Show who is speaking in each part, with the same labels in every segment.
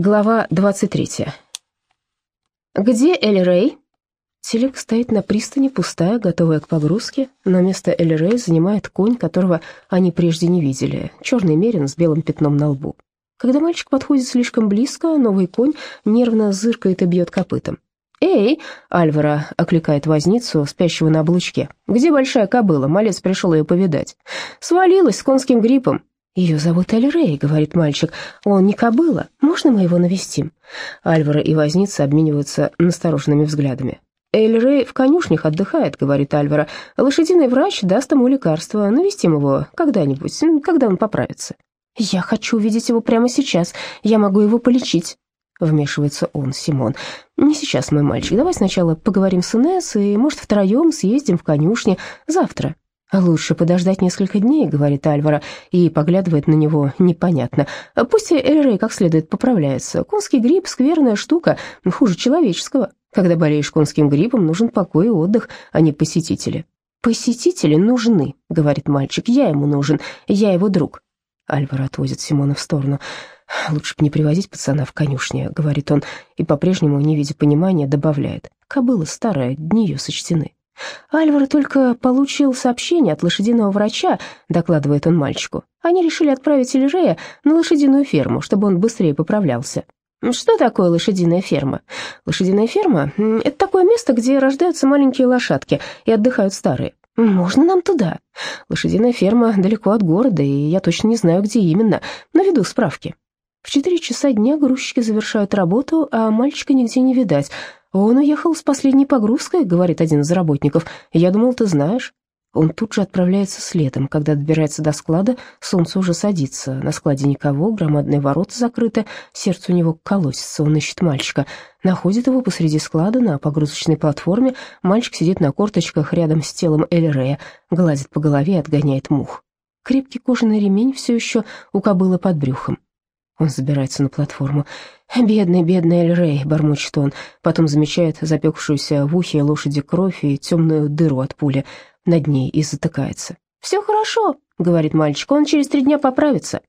Speaker 1: Глава 23. «Где Эль Рэй?» Телега стоит на пристани, пустая, готовая к погрузке, но место Эль Рэй занимает конь, которого они прежде не видели, черный мерин с белым пятном на лбу. Когда мальчик подходит слишком близко, новый конь нервно зыркает и бьет копытом. «Эй!» — Альвара окликает возницу, спящего на облучке. «Где большая кобыла? Малец пришел ее повидать». «Свалилась с конским гриппом. «Ее зовут Эль Рэй», — говорит мальчик. «Он не кобыла. Можно мы его навестим?» Альвара и возница обмениваются настороженными взглядами. «Эль Рэй в конюшнях отдыхает», — говорит Альвара. «Лошадиный врач даст ему лекарство. Навестим его когда-нибудь, когда он поправится». «Я хочу увидеть его прямо сейчас. Я могу его полечить». Вмешивается он, Симон. «Не сейчас, мой мальчик. Давай сначала поговорим с Инесс, и, может, втроем съездим в конюшни завтра. «Лучше подождать несколько дней», — говорит Альвара, и поглядывает на него непонятно. «Пусть Эльрей как следует поправляется. Конский грипп — скверная штука, хуже человеческого. Когда болеешь конским гриппом, нужен покой и отдых, а не посетители». «Посетители нужны», — говорит мальчик. «Я ему нужен, я его друг». Альвара отводит Симона в сторону. «Лучше бы не привозить пацана в конюшне», — говорит он, и по-прежнему, не видя понимания, добавляет. «Кобыла старая, дни ее сочтены». «Альвар только получил сообщение от лошадиного врача», — докладывает он мальчику. «Они решили отправить Эльжея на лошадиную ферму, чтобы он быстрее поправлялся». Что такое лошадиная ферма? Лошадиная ферма — это такое место, где рождаются маленькие лошадки и отдыхают старые. Можно нам туда? Лошадиная ферма далеко от города, и я точно не знаю, где именно. Наведу справки. В четыре часа дня грузчики завершают работу, а мальчика нигде не видать. «Он уехал с последней погрузкой», — говорит один из работников. «Я думал, ты знаешь». Он тут же отправляется следом. Когда добирается до склада, солнце уже садится. На складе никого, громадные ворота закрыты, сердце у него колосится. Он ищет мальчика. Находит его посреди склада на погрузочной платформе. Мальчик сидит на корточках рядом с телом Эльрея, гладит по голове и отгоняет мух. Крепкий кожаный ремень все еще у кобылы под брюхом. Он забирается на платформу. «Бедный, бедный Эль Рей», — бормочет он. Потом замечает запекшуюся в ухе лошади кровь и темную дыру от пули над ней и затыкается. «Все хорошо», — говорит мальчик, — «он через три дня поправится».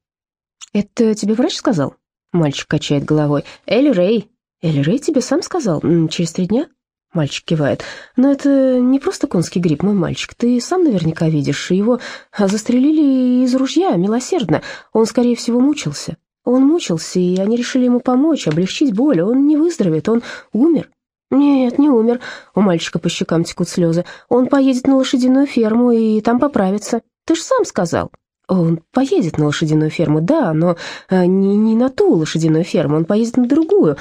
Speaker 1: «Это тебе врач сказал?» Мальчик качает головой. «Эль Рей». «Эль Рей тебе сам сказал? Через три дня?» Мальчик кивает. «Но это не просто конский грипп, мой мальчик. Ты сам наверняка видишь. Его застрелили из ружья, милосердно. Он, скорее всего, мучился. Он мучился, и они решили ему помочь, облегчить боль. Он не выздоровеет, он умер. Нет, не умер. У мальчика по щекам текут слезы. Он поедет на лошадиную ферму и там поправится. Ты же сам сказал. Он поедет на лошадиную ферму, да, но э, не, не на ту лошадиную ферму, он поедет на другую,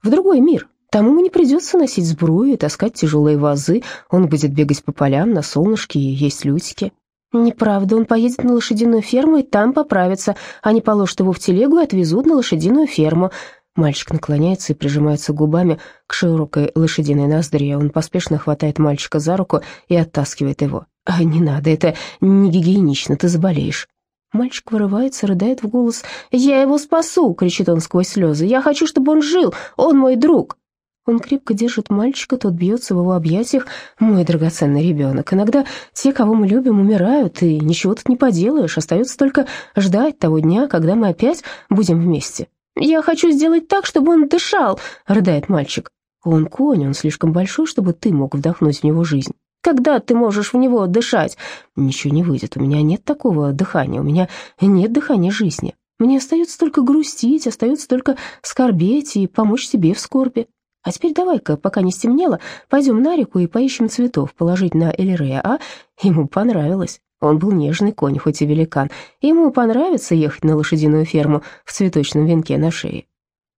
Speaker 1: в другой мир. Там ему не придется носить сбрую и таскать тяжелые вазы, он будет бегать по полям на солнышке и есть лютики. «Неправда, он поедет на лошадиную ферму и там поправится. Они положат его в телегу и отвезут на лошадиную ферму». Мальчик наклоняется и прижимается губами к широкой лошадиной ноздре. Он поспешно хватает мальчика за руку и оттаскивает его. «А, «Не надо, это не гигиенично, ты заболеешь». Мальчик вырывается, рыдает в голос. «Я его спасу!» — кричит он сквозь слезы. «Я хочу, чтобы он жил! Он мой друг!» Он крепко держит мальчика, тот бьется в его объятиях. Мой драгоценный ребенок. Иногда те, кого мы любим, умирают, и ничего тут не поделаешь. Остается только ждать того дня, когда мы опять будем вместе. «Я хочу сделать так, чтобы он дышал», — рыдает мальчик. «Он конь, он слишком большой, чтобы ты мог вдохнуть в него жизнь». «Когда ты можешь в него дышать?» «Ничего не выйдет, у меня нет такого дыхания, у меня нет дыхания жизни. Мне остается только грустить, остается только скорбеть и помочь тебе в скорби». А теперь давай-ка, пока не стемнело, пойдем на реку и поищем цветов положить на Элирея, а? Ему понравилось. Он был нежный конь, хоть и великан. Ему понравится ехать на лошадиную ферму в цветочном венке на шее.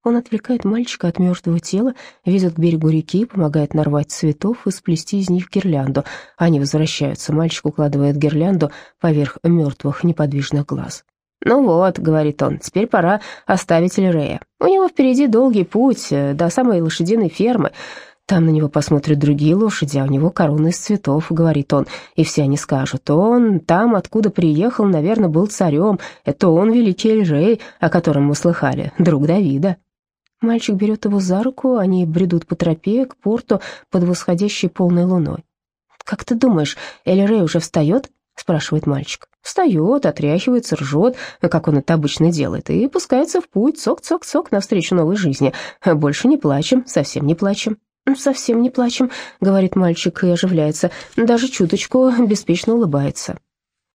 Speaker 1: Он отвлекает мальчика от мертвого тела, везет к берегу реки, помогает нарвать цветов и сплести из них гирлянду. Они возвращаются, мальчик укладывает гирлянду поверх мертвых неподвижных глаз. «Ну вот», — говорит он, — «теперь пора оставить Лерея. У него впереди долгий путь э, до самой лошадиной фермы. Там на него посмотрят другие лошади, а у него корона из цветов», — говорит он, и все они скажут, «Он там, откуда приехал, наверное, был царем. Это он, великий Эльжей, о котором мы слыхали, друг Давида». Мальчик берет его за руку, они бредут по тропе к порту под восходящей полной луной. «Как ты думаешь, Эльрей уже встает?» — спрашивает мальчик. Встает, отряхивается, ржет, как он это обычно делает, и пускается в путь, цок-цок-цок, навстречу новой жизни. Больше не плачем, совсем не плачем. «Совсем не плачем», — говорит мальчик и оживляется, даже чуточку беспечно улыбается.